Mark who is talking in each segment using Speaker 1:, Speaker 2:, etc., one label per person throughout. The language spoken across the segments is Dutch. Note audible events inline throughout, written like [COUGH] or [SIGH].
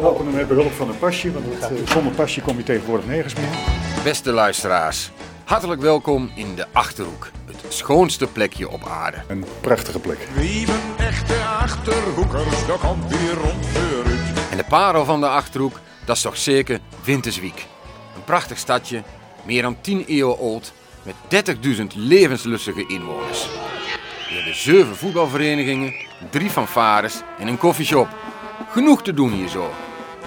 Speaker 1: openen met behulp van een pasje, want het, eh, zonder pasje kom je tegenwoordig nergens meer.
Speaker 2: Beste luisteraars, hartelijk welkom in de Achterhoek. Het schoonste plekje op aarde.
Speaker 1: Een prachtige plek.
Speaker 3: Lieven echte achterhoekers, dat komt hier rond de.
Speaker 2: En de parel van de Achterhoek, dat is toch zeker Winterswijk. Een prachtig stadje, meer dan 10 eeuwen oud, met 30.000 levenslustige inwoners. We hebben zeven voetbalverenigingen, drie fanfares en een koffieshop. Genoeg te doen hier zo.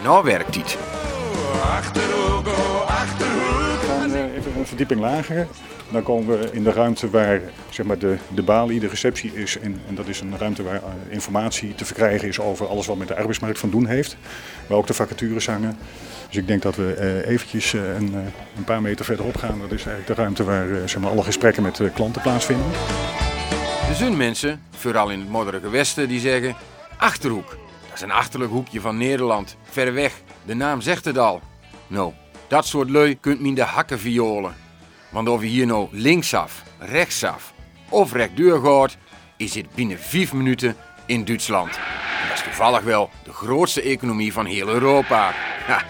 Speaker 2: Nou werkt het.
Speaker 3: Achterhoek, oh, achterhoek.
Speaker 1: We gaan even een verdieping lager. Dan komen we in de ruimte waar zeg maar, de, de balie, de receptie is. En, en dat is een ruimte waar eh, informatie te verkrijgen is over alles wat met de arbeidsmarkt van doen heeft. Waar ook de vacatures hangen. Dus ik denk dat we eh, eventjes eh, een, een paar meter verderop gaan. Dat is eigenlijk de ruimte waar zeg maar, alle gesprekken met klanten plaatsvinden.
Speaker 2: Er zijn mensen, vooral in het modderige westen, die zeggen... Achterhoek, dat is een achterlijk hoekje van Nederland. Ver weg, de naam zegt het al. Nou, dat soort lui kunt men de hakken violen. Want of je hier nou linksaf, rechtsaf of rechtdeur gaat... is het binnen vijf minuten in Duitsland. En dat is toevallig wel de grootste economie van heel Europa. Ha.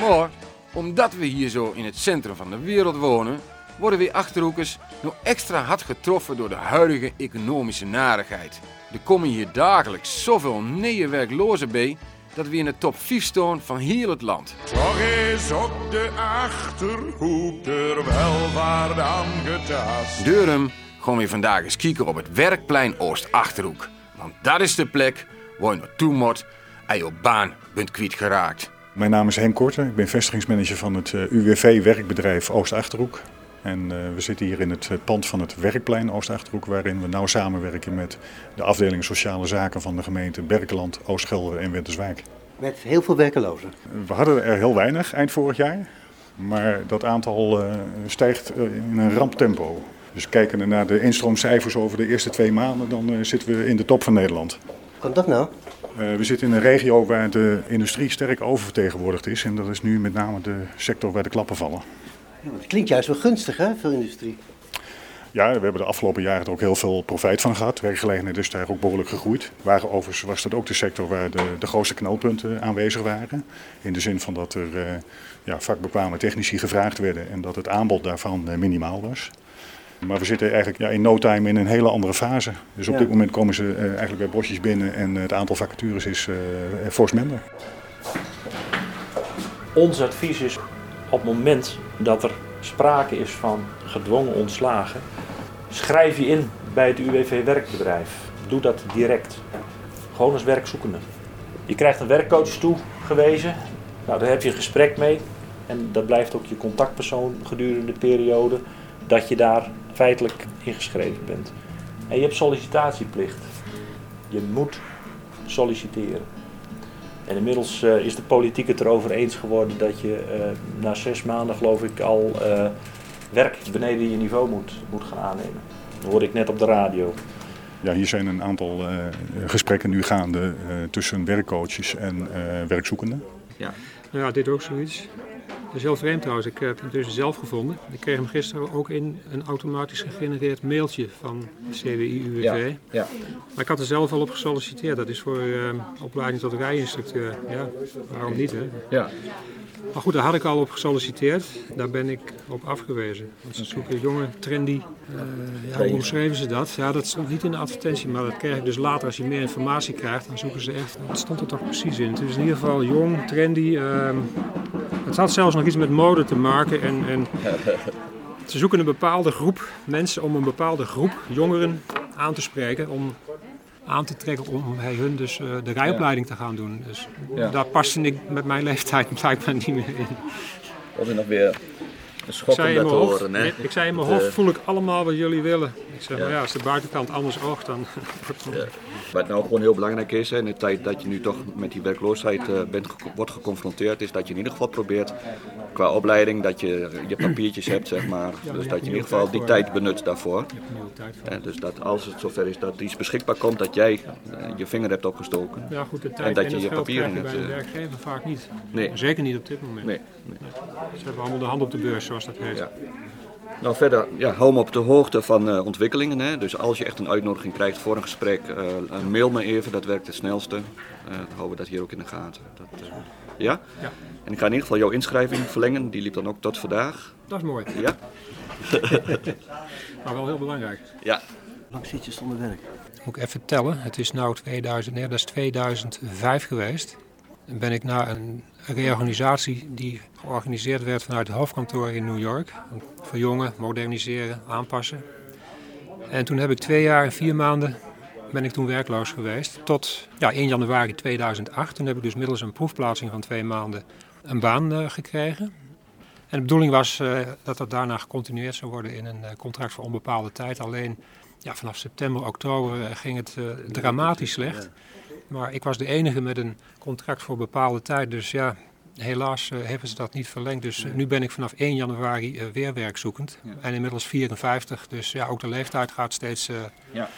Speaker 2: Maar omdat we hier zo in het centrum van de wereld wonen, worden we Achterhoekers nog extra hard getroffen door de huidige economische narigheid. Er komen hier dagelijks zoveel nieuwe werklozen bij dat we in de top 5 staan van heel het land.
Speaker 3: Toch is op de achterhoek der welvaart aangetast.
Speaker 2: Daarom gaan we vandaag eens kijken op het werkplein Oost-Achterhoek. Want dat is de plek waar je naartoe moet en je baan bent kwijtgeraakt.
Speaker 1: Mijn naam is Henk Korte. Ik ben vestigingsmanager van het eh, UWV-werkbedrijf Oost-Achterhoek. En eh, we zitten hier in het eh, pand van het werkplein Oost-Achterhoek, waarin we nauw samenwerken met de afdeling Sociale Zaken van de gemeente Berkeland, Oost-Gelder en Winterswijk.
Speaker 4: Met heel veel werkelozen.
Speaker 1: We hadden er heel weinig eind vorig jaar, maar dat aantal eh, stijgt in een ramptempo. Dus kijken we naar de instroomcijfers over de eerste twee maanden, dan zitten we in de top van Nederland.
Speaker 4: Hoe kan dat nou?
Speaker 1: We zitten in een regio waar de industrie sterk oververtegenwoordigd is. En dat is nu met name de sector waar de klappen vallen.
Speaker 4: Ja, want het klinkt juist wel gunstig, hè, veel industrie.
Speaker 1: Ja, we hebben de afgelopen jaren er ook heel veel profijt van gehad. Werkgelegenheid is daar ook behoorlijk gegroeid. Waar overigens was dat ook de sector waar de, de grootste knelpunten aanwezig waren. In de zin van dat er eh, ja, vakbekwame technici gevraagd werden en dat het aanbod daarvan eh, minimaal was. Maar we zitten eigenlijk ja, in no time in een hele andere fase. Dus op
Speaker 4: Ja.
Speaker 1: dit moment komen ze eh, eigenlijk bij bosjes binnen en het aantal vacatures is eh fors minder.
Speaker 5: Ons advies is op het moment dat er sprake is van gedwongen ontslagen, schrijf je in bij het UWV werkbedrijf. Doe dat direct. Gewoon als werkzoekende. Je krijgt een werkcoach toegewezen. Nou, daar heb je een gesprek mee. En dat blijft ook je contactpersoon gedurende de periode dat je daar feitelijk ingeschreven bent. En je hebt sollicitatieplicht. Je moet solliciteren. En inmiddels eh, is de politiek het erover eens geworden dat je eh, na zes maanden, geloof ik, al eh, werk beneden je niveau moet, moet gaan aannemen. Dat hoorde ik net op de radio.
Speaker 1: Ja, hier zijn een aantal eh, gesprekken nu gaande eh, tussen werkcoaches en eh, werkzoekenden.
Speaker 6: Ja, dit ook zoiets. Is heel vreemd trouwens. Ik heb hem dus zelf gevonden. Ik kreeg hem gisteren ook in een automatisch gegenereerd mailtje van CWI-UWV.
Speaker 7: ja.
Speaker 6: Maar ik had er zelf al op gesolliciteerd. Dat is voor eh, opleiding tot rijinstructeur. Ja, waarom niet hè?
Speaker 7: Ja.
Speaker 6: Maar goed, daar had ik al op gesolliciteerd. Daar ben ik op afgewezen. Want ze zoeken jonge, trendy. eh, ja, hoe omschreven ze dat? Ja, dat stond niet in de advertentie, maar dat krijg ik dus later. Als je meer informatie krijgt, dan zoeken ze echt. Wat stond er toch precies in? Het is in ieder geval jong, trendy. ehm, het had zelfs nog iets met mode te maken. En, en [LAUGHS] ze zoeken een bepaalde groep mensen om een bepaalde groep jongeren aan te spreken. Om aan te trekken om bij hun dus eh, de rijopleiding te gaan doen. Dus daar paste ik met mijn [LAUGHS] leeftijd blijkbaar niet meer in.
Speaker 7: Dat is nog weer een
Speaker 6: Ik
Speaker 7: schok
Speaker 6: zei,
Speaker 7: om
Speaker 6: in
Speaker 7: dat te
Speaker 6: hoofd,
Speaker 7: horen. Hè?
Speaker 6: ik zei in mijn hoofd,
Speaker 7: eh,
Speaker 6: voel ik allemaal wat jullie willen. Ik zeg,
Speaker 7: Ja.
Speaker 6: maar ja, als de buitenkant anders oogt, dan... [LAUGHS]
Speaker 7: Ja. Wat nou gewoon heel belangrijk is, hè, in de tijd dat je nu toch met die werkloosheid eh, bent, wordt geconfronteerd, is dat je in ieder geval probeert qua opleiding dat je je papiertjes hebt, zeg maar. Dus dat je in ieder geval die tijd benut daarvoor. Dus dat als het zover is dat iets beschikbaar komt, dat jij eh, je vinger hebt opgestoken.
Speaker 6: Ja goed, de
Speaker 7: En
Speaker 6: tijd
Speaker 7: dat
Speaker 6: en
Speaker 7: je
Speaker 6: het
Speaker 7: je
Speaker 6: geld
Speaker 7: papieren
Speaker 6: krijg je bij
Speaker 7: hebt, eh,
Speaker 6: werkgever vaak niet.
Speaker 7: Nee.
Speaker 6: Zeker niet op dit moment.
Speaker 7: Nee, nee.
Speaker 6: Ze hebben allemaal de hand op de beurs, zoals dat heet.
Speaker 7: Ja. Nou, verder, ja, hou me op de hoogte van uh, ontwikkelingen. Hè. Dus als je echt een uitnodiging krijgt voor een gesprek, uh, mail me even, dat werkt het snelste. Uh, dan houden we dat hier ook in de gaten. Dat, ja?
Speaker 6: ja?
Speaker 7: En ik ga in ieder geval jouw inschrijving verlengen, die liep dan ook tot vandaag.
Speaker 6: Dat is mooi.
Speaker 7: Ja? [LAUGHS]
Speaker 6: maar wel heel belangrijk.
Speaker 7: Ja.
Speaker 4: lang zit je zonder werk?
Speaker 6: Moet ik even tellen. Het is nu 2000, nee, dat is 2005 geweest. Dan ben ik naar een reorganisatie die georganiseerd werd vanuit het hoofdkantoor in New York. Verjongen, moderniseren, aanpassen. En toen heb ik twee jaar en vier maanden ben ik toen werkloos geweest. Tot ja, 1 januari 2008. Toen heb ik dus middels een proefplaatsing van twee maanden een baan uh, gekregen. En de bedoeling was uh, dat dat daarna gecontinueerd zou worden in een uh, contract voor onbepaalde tijd. Alleen ja, vanaf september, oktober ging het dramatisch slecht. Maar ik was de enige met een contract voor bepaalde tijd. Dus ja, helaas uh, hebben ze dat niet verlengd. Dus uh, nu ben ik vanaf 1 januari uh, weer werkzoekend. Ja. En inmiddels 54. Dus ja, ook de leeftijd gaat steeds...
Speaker 7: ja.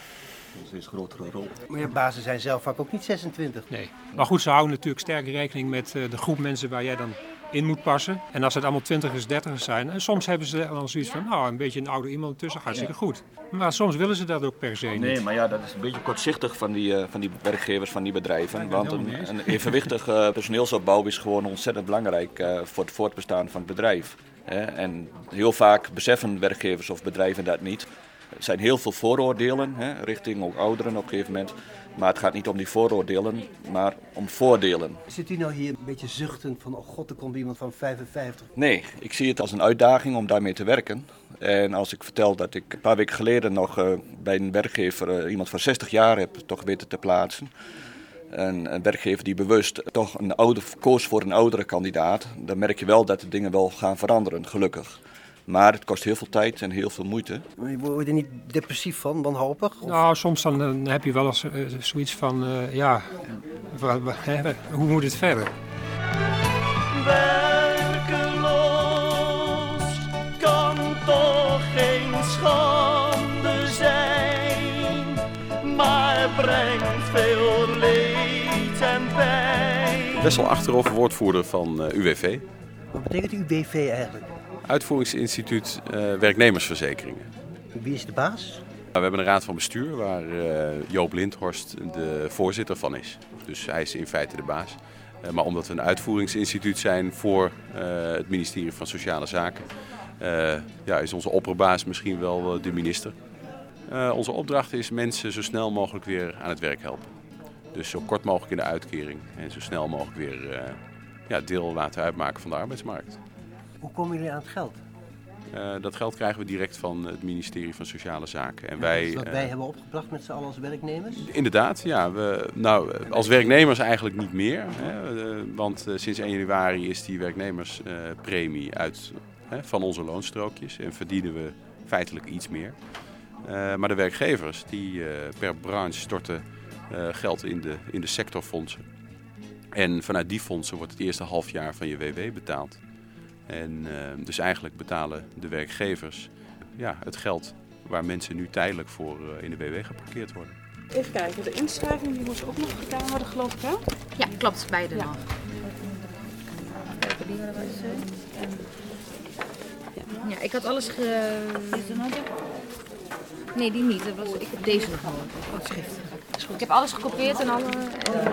Speaker 7: Steeds grotere rol.
Speaker 4: Maar je bazen zijn zelf vaak ook niet 26.
Speaker 6: Nee. Maar goed, ze houden natuurlijk sterk rekening met de groep mensen waar jij dan in moet passen. En als het allemaal twintigers, dertigers zijn, en soms hebben ze dan zoiets van, nou, een beetje een oude iemand tussen, hartstikke goed. Maar soms willen ze dat ook per se niet.
Speaker 7: Nee, maar ja, dat is een beetje kortzichtig van die, uh, van die werkgevers, van die bedrijven. Ja, want een, een evenwichtige uh, personeelsopbouw is gewoon ontzettend belangrijk uh, voor het voortbestaan van het bedrijf. Hè? En heel vaak beseffen werkgevers of bedrijven dat niet. Er zijn heel veel vooroordelen hè, richting ook ouderen op een gegeven moment. Maar het gaat niet om die vooroordelen, maar om voordelen.
Speaker 4: Zit u nou hier een beetje zuchtend van, oh god, er komt iemand van 55?
Speaker 7: Nee, ik zie het als een uitdaging om daarmee te werken. En als ik vertel dat ik een paar weken geleden nog uh, bij een werkgever uh, iemand van 60 jaar heb toch weten te plaatsen. Een, een, werkgever die bewust toch een oude, koos voor een oudere kandidaat. Dan merk je wel dat de dingen wel gaan veranderen, gelukkig. Maar het kost heel veel tijd en heel veel moeite.
Speaker 4: Word je er niet depressief van, wanhopig?
Speaker 6: Of? Nou, soms dan, dan, heb je wel eens uh, zoiets van, uh, ja, hoe moet het verder?
Speaker 8: Werkeloos kan toch geen schande zijn, maar brengt veel leed en pijn.
Speaker 9: Wessel Achterhoff, woordvoerder van uh, UWV.
Speaker 4: Wat betekent UWV eigenlijk?
Speaker 9: Uitvoeringsinstituut uh, Werknemersverzekeringen.
Speaker 4: Wie is de baas?
Speaker 9: We hebben een raad van bestuur waar uh, Joop Lindhorst de voorzitter van is. Dus hij is in feite de baas. Uh, maar omdat we een uitvoeringsinstituut zijn voor het ministerie van Sociale Zaken, ja, is onze opperbaas misschien wel de minister. onze opdracht is mensen zo snel mogelijk weer aan het werk helpen. Dus zo kort mogelijk in de uitkering en zo snel mogelijk weer ja, deel laten uitmaken van de arbeidsmarkt.
Speaker 4: Hoe komen jullie aan het geld?
Speaker 9: Uh, dat geld krijgen we direct van het ministerie van Sociale Zaken. En
Speaker 4: ja,
Speaker 9: wij,
Speaker 4: dat is wat wij uh, hebben opgebracht met z'n allen als werknemers?
Speaker 9: Inderdaad, ja. We, nou, als werknemers eigenlijk niet meer. Hè, uh, want sinds 1 januari is die werknemerspremie uit van onze loonstrookjes. En verdienen we feitelijk iets meer. maar de werkgevers die per branche storten geld in de, in de sectorfondsen. En vanuit die fondsen wordt het eerste halfjaar van je WW betaald. En uh, dus eigenlijk betalen de werkgevers ja, het geld waar mensen nu tijdelijk voor uh, in de WW geparkeerd worden.
Speaker 10: Even kijken, de inschrijving die moest ook nog gedaan worden geloof ik hè?
Speaker 11: Ja, klopt, beide
Speaker 10: ja.
Speaker 11: nog. Kijken, die waren wij ja. ja, ik had alles ge... Nee, die niet. Dat was, ik heb deze nog gewoon. Wat schrift. Ik heb alles gekopieerd en alle. Uh,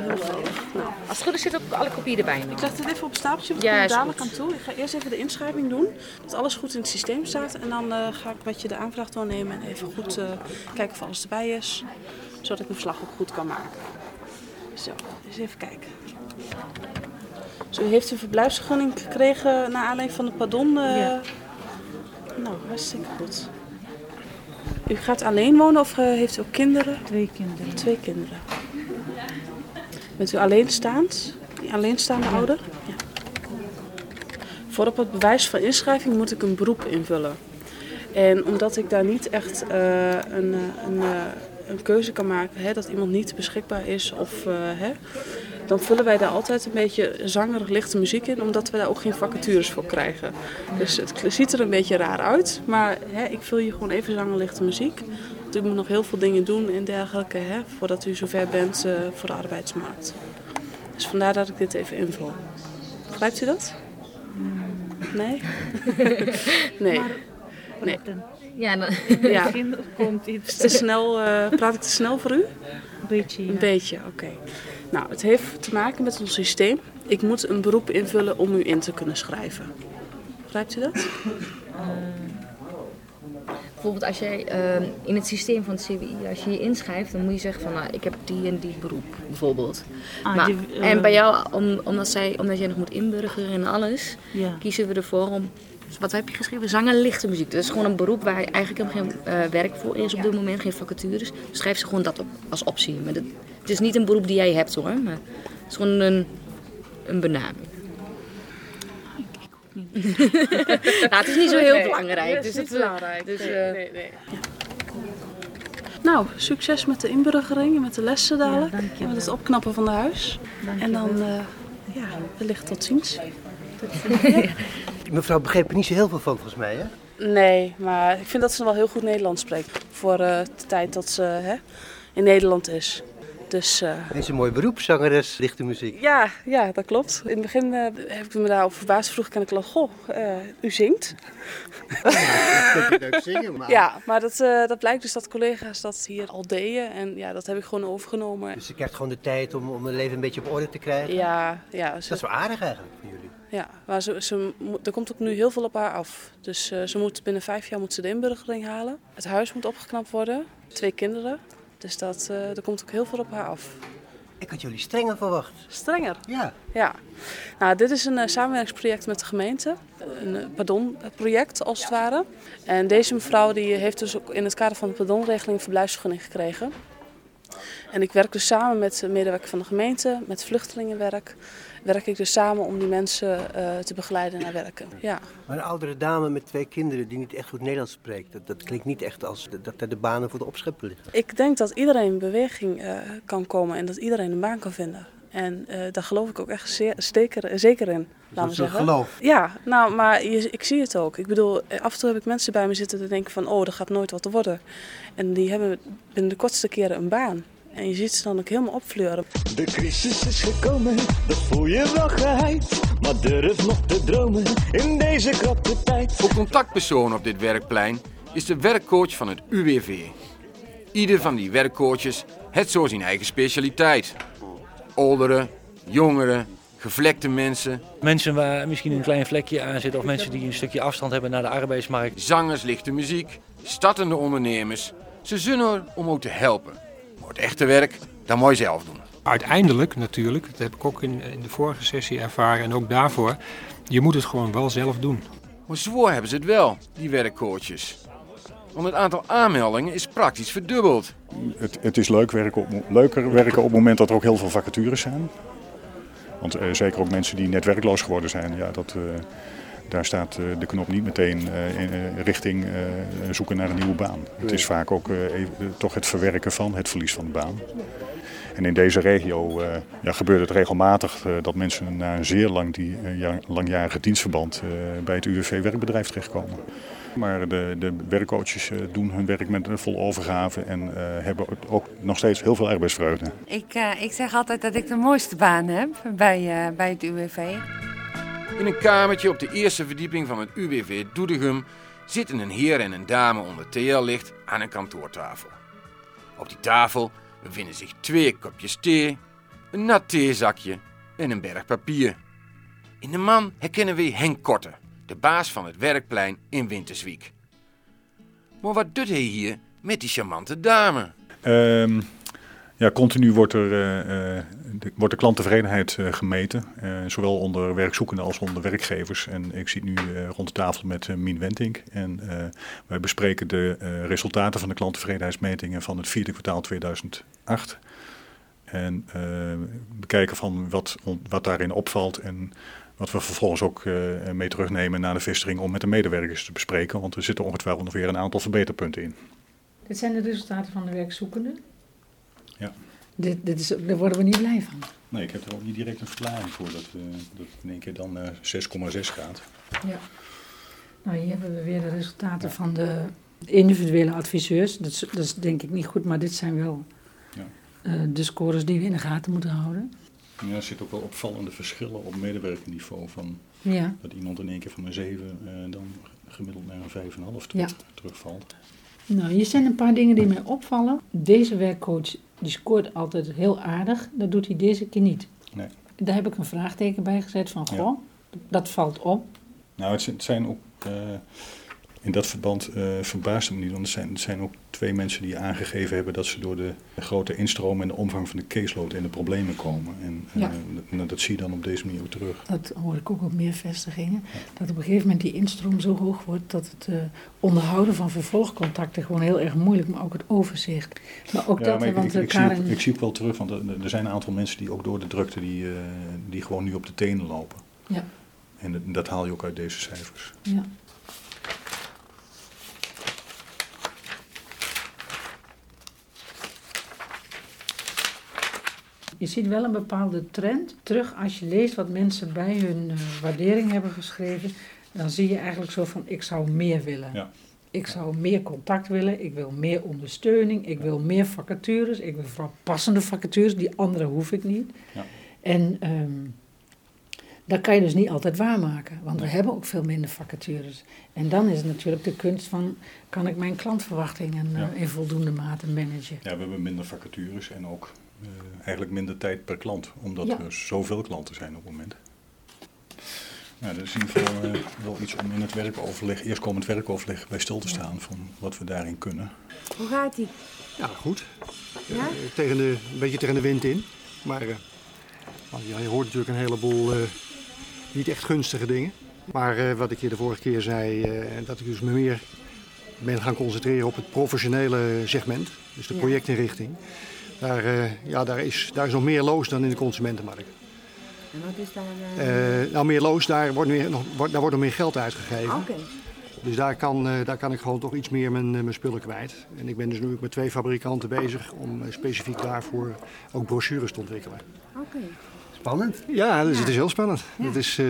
Speaker 11: nou, als het goed is, zit ook alle kopieën erbij.
Speaker 10: Ik leg het even op stapeltje, want ja, ik dadelijk aan toe. Ik ga eerst even de inschrijving doen, dat alles goed in het systeem staat. En dan uh, ga ik met je de aanvraag doornemen en even goed uh, kijken of alles erbij is. Zodat ik mijn verslag ook goed kan maken. Zo, eens even kijken. Zo, u heeft een verblijfsvergunning gekregen naar aanleiding van het pardon. Ja. Nou, hartstikke goed. U gaat alleen wonen of uh, heeft u ook kinderen?
Speaker 12: Twee kinderen.
Speaker 10: Twee kinderen. Bent u alleenstaand? Alleenstaande ja. ouder? Ja. Voor op het bewijs van inschrijving moet ik een beroep invullen. En omdat ik daar niet echt uh, een, een, een, keuze kan maken, hè, dat iemand niet beschikbaar is of... Uh, hè, dan vullen wij daar altijd een beetje zangerig lichte muziek in, omdat we daar ook geen vacatures voor krijgen. Dus het ziet er een beetje raar uit, maar hè, ik vul je gewoon even zangerig lichte muziek. Want u moet nog heel veel dingen doen en dergelijke, hè, voordat u zover bent uh, voor de arbeidsmarkt. Dus vandaar dat ik dit even invul. Begrijpt u dat? Nee? [LAUGHS] nee.
Speaker 12: Maar
Speaker 10: Nee.
Speaker 11: Ja, dan
Speaker 10: Ja. [LAUGHS]
Speaker 11: Misschien komt iets.
Speaker 10: Te snel, eh, praat ik te snel voor u?
Speaker 11: Een beetje,
Speaker 10: Een beetje, oké. Nou, het heeft te maken met ons systeem. Ik moet een beroep invullen om u in te kunnen schrijven. Begrijpt u dat?
Speaker 11: Bijvoorbeeld als jij eh, in het systeem van het CWI, als je je inschrijft, dan moet je zeggen van nou, ik heb die en die beroep bijvoorbeeld.
Speaker 12: Ah,
Speaker 11: maar,
Speaker 12: die, eh,
Speaker 11: en bij jou, om, omdat, zij, omdat jij nog moet inburgeren en alles, kiezen we ervoor om, wat heb je geschreven? Zang en lichte muziek. Dat is gewoon een beroep waar eigenlijk helemaal geen eh, werk voor is op dit moment, geen vacatures. Dus schrijf ze gewoon dat op als optie. Maar dat, het is niet een beroep die jij hebt hoor, maar het is gewoon een, een benaming. [LAUGHS] nou, het is niet zo heel
Speaker 10: Nee,
Speaker 11: belangrijk. dus
Speaker 10: niet
Speaker 11: het, eh,
Speaker 10: belangrijk.
Speaker 11: Dus,
Speaker 10: Nee,
Speaker 11: eh,
Speaker 10: nee, nee. Nou, succes met de inburgering en met de lessen dadelijk. en met het opknappen van de huis. En dan, eh, ja, wellicht tot ziens. [LAUGHS]
Speaker 4: Mevrouw begreep er niet zo heel veel van, volgens mij, hè?
Speaker 10: Nee, maar ik vind dat ze wel heel goed Nederlands spreekt. Voor eh, de tijd dat ze hè, in Nederland is. Dus eh,
Speaker 4: Hij is een mooi beroep, zangeres, lichte muziek.
Speaker 10: ja, ja, dat klopt. In het begin eh, heb ik me daarover verbaasd. Vroeg ik aan de klant, goh, eh, u zingt? [LAUGHS]
Speaker 4: kunt leuk zingen, maar...
Speaker 10: Ja, maar dat, eh, dat blijkt dus dat collega's dat hier al deden. En ja, dat heb ik gewoon overgenomen.
Speaker 4: Dus ze krijgt gewoon de tijd om, om hun leven een beetje op orde te krijgen.
Speaker 10: Ja, ja. Ze,
Speaker 4: Dat is wel aardig eigenlijk voor jullie.
Speaker 10: Ja, maar ze, ze, er komt ook nu heel veel op haar af. Dus eh, ze moet binnen vijf jaar moet ze de inburgering halen. Het huis moet opgeknapt worden. Twee kinderen. Dus dat, eh, er komt ook heel veel op haar af.
Speaker 4: Ik had jullie strenger verwacht.
Speaker 10: Strenger?
Speaker 4: Ja.
Speaker 10: Ja. Nou, dit is een eh, samenwerkingsproject met de gemeente. Een pardonproject als het ware. En deze mevrouw die heeft dus ook in het kader van de pardonregeling verblijfsvergunning gekregen. En ik werk dus samen met de medewerker van de gemeente, met vluchtelingenwerk. Werk ik dus samen om die mensen eh, te begeleiden naar werken. Ja.
Speaker 4: Maar een oudere dame met twee kinderen die niet echt goed Nederlands spreekt, dat, dat klinkt niet echt als dat er de banen voor de opscheppen liggen.
Speaker 10: Ik denk dat iedereen in beweging eh, kan komen en dat iedereen een baan kan vinden. En eh, daar geloof ik ook echt zeer, zeker, zeker in.
Speaker 4: dat
Speaker 10: laten
Speaker 4: is
Speaker 10: we
Speaker 4: een
Speaker 10: zeggen.
Speaker 4: geloof.
Speaker 10: Ja, nou, maar je, ik zie het ook. Ik bedoel, af en toe heb ik mensen bij me zitten die denken van, oh, er gaat nooit wat worden. En die hebben binnen de kortste keren een baan. En je ziet ze dan ook helemaal opfleuren.
Speaker 8: De crisis is gekomen, dat voel je wel geheid. Maar durf nog te dromen in deze krappe tijd.
Speaker 2: Voor contactpersoon op dit werkplein is de werkcoach van het UWV. Ieder van die werkcoaches heeft zo zijn eigen specialiteit. Ouderen, jongeren, gevlekte mensen,
Speaker 13: Mensen waar misschien een klein vlekje aan zit of mensen die een stukje afstand hebben naar de arbeidsmarkt.
Speaker 2: zangers, lichte muziek, startende ondernemers. Ze zullen er om ook te helpen. Het echte werk, moet je zelf doen.
Speaker 6: Uiteindelijk natuurlijk, dat heb ik ook in, in de vorige sessie ervaren en ook daarvoor, je moet het gewoon wel zelf doen.
Speaker 2: Maar zo hebben ze het wel, die werkcoaches. Want het aantal aanmeldingen is praktisch verdubbeld.
Speaker 1: Het, het is leuk werken op, leuker werken op het moment dat er ook heel veel vacatures zijn. Want eh, zeker ook mensen die net werkloos geworden zijn, ja, dat, eh, daar staat eh, de knop niet meteen eh, in, eh, richting eh, zoeken naar een nieuwe baan. Het is vaak ook eh, even, toch het verwerken van het verlies van de baan. En in deze regio eh, ja, gebeurt het regelmatig dat mensen na een zeer lang die, ja, langjarige dienstverband eh, bij het UWV-werkbedrijf terechtkomen. Maar de, de werkcoaches eh, doen hun werk met een vol overgave en eh, hebben ook nog steeds heel veel arbeidsvreugde.
Speaker 14: Ik, eh, ik zeg altijd dat ik de mooiste baan heb bij, eh, bij het UWV.
Speaker 2: In een kamertje op de eerste verdieping van het UWV Doetinchem zitten een heer en een dame onder TL-licht aan een kantoortafel. Op die tafel bevinden zich twee kopjes thee, een nat theezakje en een berg papier. In de man herkennen we Henk Korte, de baas van het werkplein in Winterswijk. Maar wat doet hij hier met die charmante dame?
Speaker 1: Ehm, ja, continu wordt er, eh, eh, de, wordt de klanttevredenheid eh, gemeten, zowel onder werkzoekenden als onder werkgevers. En ik zit nu rond de tafel met Mien Wentink en wij bespreken de resultaten van de klanttevredenheidsmetingen van het vierde kwartaal 2008. En bekijken van wat, wat daarin opvalt en wat we vervolgens ook mee terugnemen naar de vestiging om met de medewerkers te bespreken. Want er zitten ongetwijfeld nog weer een aantal verbeterpunten in.
Speaker 12: Dit zijn de resultaten van de werkzoekenden.
Speaker 1: Ja.
Speaker 12: Dit, dit is, daar worden we niet blij van.
Speaker 1: Nee, ik heb er ook niet direct een verklaring voor dat, eh, dat het in één keer dan naar 6,6 gaat.
Speaker 12: Ja. Nou, hier hebben we weer de resultaten van de individuele adviseurs. Dat is, dat is denk ik niet goed, maar dit zijn wel
Speaker 1: Ja.
Speaker 12: eh, de scores die we in de gaten moeten houden.
Speaker 1: Ja, er zitten ook wel opvallende verschillen op medewerkerniveau. Van
Speaker 12: Ja.
Speaker 1: Dat iemand in één keer van een 7 eh, dan gemiddeld naar een 5,5
Speaker 12: Ja.
Speaker 1: terugvalt.
Speaker 12: Nou, hier zijn een paar dingen die mij opvallen. Deze werkcoach die scoort altijd heel aardig. Dat doet hij deze keer niet.
Speaker 1: Nee.
Speaker 12: Daar heb ik een vraagteken bij gezet van,
Speaker 1: Ja.
Speaker 12: goh, dat valt op.
Speaker 1: Nou, het zijn, het zijn ook eh, in dat verband eh verbaast het me niet, want het zijn, zijn ook twee mensen die aangegeven hebben dat ze door de grote instroom en de omvang van de caseload in de problemen komen. En eh,
Speaker 12: Ja.
Speaker 1: dat, dat zie je dan op deze manier ook terug.
Speaker 12: Dat hoor ik ook op meer vestigingen. Dat op een gegeven moment die instroom zo hoog wordt dat het eh, onderhouden van vervolgcontacten gewoon heel erg moeilijk, maar ook het overzicht. Maar ook
Speaker 1: Ja,
Speaker 12: dat,
Speaker 1: maar ik,
Speaker 12: want
Speaker 1: ik, ik, zie ook, ik zie ook wel terug, want er, zijn een aantal mensen die ook door de drukte die, die gewoon nu op de tenen lopen.
Speaker 12: Ja.
Speaker 1: En dat haal je ook uit deze cijfers.
Speaker 12: Ja. Je ziet wel een bepaalde trend terug als je leest wat mensen bij hun eh, waardering hebben geschreven. Dan zie je eigenlijk zo van, ik zou meer willen.
Speaker 1: Ja.
Speaker 12: Ik zou meer contact willen, ik wil meer ondersteuning, ik wil meer vacatures, ik wil vooral passende vacatures, die andere hoef ik niet.
Speaker 1: Ja.
Speaker 12: En ehm, dat kan je dus niet altijd waarmaken, want we hebben ook veel minder vacatures. En dan is het natuurlijk de kunst van, kan ik mijn klantverwachtingen eh, in voldoende mate managen?
Speaker 1: Ja, we hebben minder vacatures en ook eigenlijk minder tijd per klant, omdat
Speaker 12: Ja.
Speaker 1: er zoveel klanten zijn op het moment. Nou, dat is in ieder geval eh, wel iets om in het werkoverleg, eerstkomend werkoverleg bij stil te staan van wat we daarin kunnen.
Speaker 15: Hoe gaat ie?
Speaker 16: Ja, goed.
Speaker 15: Ja?
Speaker 16: Eh, tegen de, een beetje tegen de wind in. Maar eh, ja, je hoort natuurlijk een heleboel eh, niet echt gunstige dingen. Maar eh, wat ik je de vorige keer zei, eh, dat ik dus me meer ben gaan concentreren op het professionele segment. Dus de
Speaker 15: Ja.
Speaker 16: Daar, eh, ja, daar, is, daar is nog meer loos dan in de consumentenmarkt.
Speaker 15: En wat is daar... eh,
Speaker 16: Eh, nou, meer loos, daar wordt, meer, nog, wordt, daar wordt nog meer geld uitgegeven.
Speaker 15: Oké.
Speaker 16: Dus daar kan, eh, daar kan ik gewoon toch iets meer mijn, mijn spullen kwijt. En ik ben dus nu ook met twee fabrikanten bezig om specifiek daarvoor ook brochures te ontwikkelen.
Speaker 15: Oké.
Speaker 16: Spannend? Ja, dus het is heel spannend. Het is eh,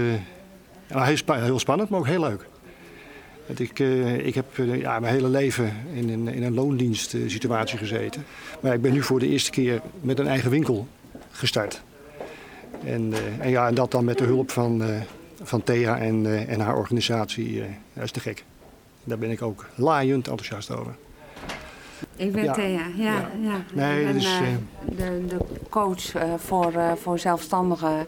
Speaker 16: nou, heel, spa- heel spannend, maar ook heel leuk. Want ik, eh, ik heb eh, ja, mijn hele leven in een, in een loondienstsituatie gezeten. Maar ik ben nu voor de eerste keer met een eigen winkel gestart. En, eh, en, ja, en dat dan met de hulp van, eh, van Thea en, eh, en haar organisatie. eh, dat is te gek. Daar ben ik ook laaiend enthousiast over.
Speaker 14: Ik ben
Speaker 16: Ja.
Speaker 14: Thea, ja. ja.
Speaker 16: Nee,
Speaker 14: ik ben eh,
Speaker 16: eh,
Speaker 14: de, de coach eh, voor, eh, voor zelfstandigen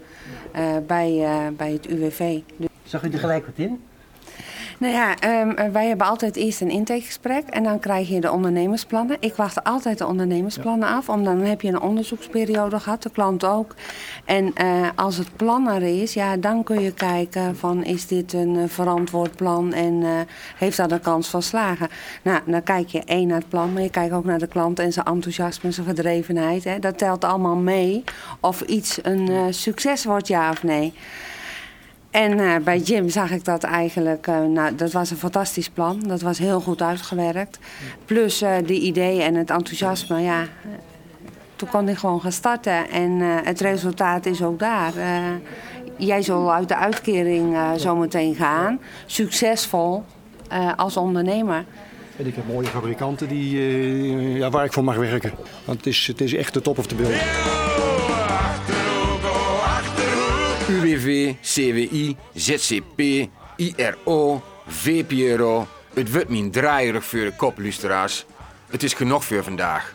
Speaker 14: eh, bij, eh, bij het UWV.
Speaker 4: Zag u er gelijk wat in?
Speaker 14: Nou ja, ehm, eh, wij hebben altijd eerst een intakegesprek en dan krijg je de ondernemersplannen. Ik wacht altijd de ondernemersplannen af, omdat dan heb je een onderzoeksperiode gehad, de klant ook. En eh, als het plan er is, ja, dan kun je kijken van is dit een eh, verantwoord plan en heeft dat een kans van slagen. Nou, dan kijk je één naar het plan, maar je kijkt ook naar de klant en zijn enthousiasme, zijn gedrevenheid. Hè. Dat telt allemaal mee of iets een succes wordt, ja of nee. En eh, bij Jim zag ik dat eigenlijk, eh, nou, dat was een fantastisch plan. Dat was heel goed uitgewerkt. Plus eh de ideeën en het enthousiasme, ja. Toen kon ik gewoon gaan starten en het resultaat is ook daar. Jij zal uit de uitkering zometeen gaan. Succesvol als ondernemer.
Speaker 16: En ik heb mooie fabrikanten die, ja, waar ik voor mag werken. Want het is, het is echt de top of the building.
Speaker 2: UWV, CWI, ZCP, IRO, VPRO. Het wordt mijn draaierig voor de. Het is genoeg voor vandaag.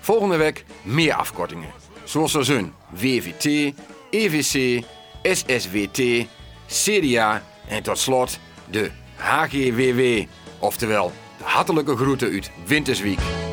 Speaker 2: Volgende week meer afkortingen. Zoals er WVT, EVC, SSWT, CDA en tot slot de HGWW. Oftewel, de hartelijke groeten uit Winterswijk.